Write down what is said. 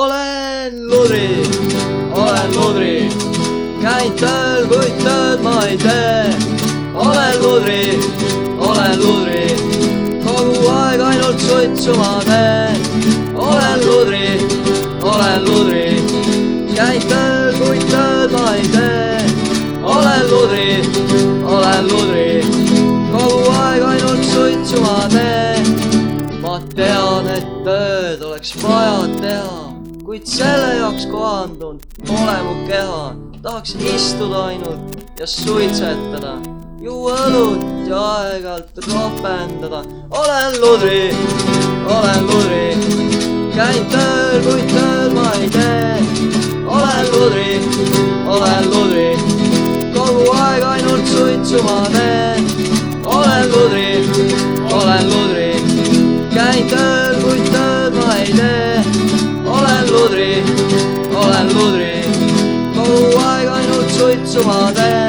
olen ludri, olen ludri, käin tööl, kuid tööd ma ei tee. olen ludri, olen ludri, kogu aeg ainult suitsu ma teen. olen ludri, olen ludri, käin tööl, kuid tööd ma ei tee. olen ludri, olen ludri, kogu aeg ainult suitsu ma teen. ma tean, et tööd oleks vaja teha, kuid selle jaoks kohandunud pole mu keha. tahaks istuda ainult ja suitsetada, juua õlut ja aeg-ajalt ropendada. olen ludri, olen ludri, käin tööl, kuid tööd ma ei tee. olen ludri, olen ludri, kogu aeg ainult suitsu ma teen ainult suitsu ma teen.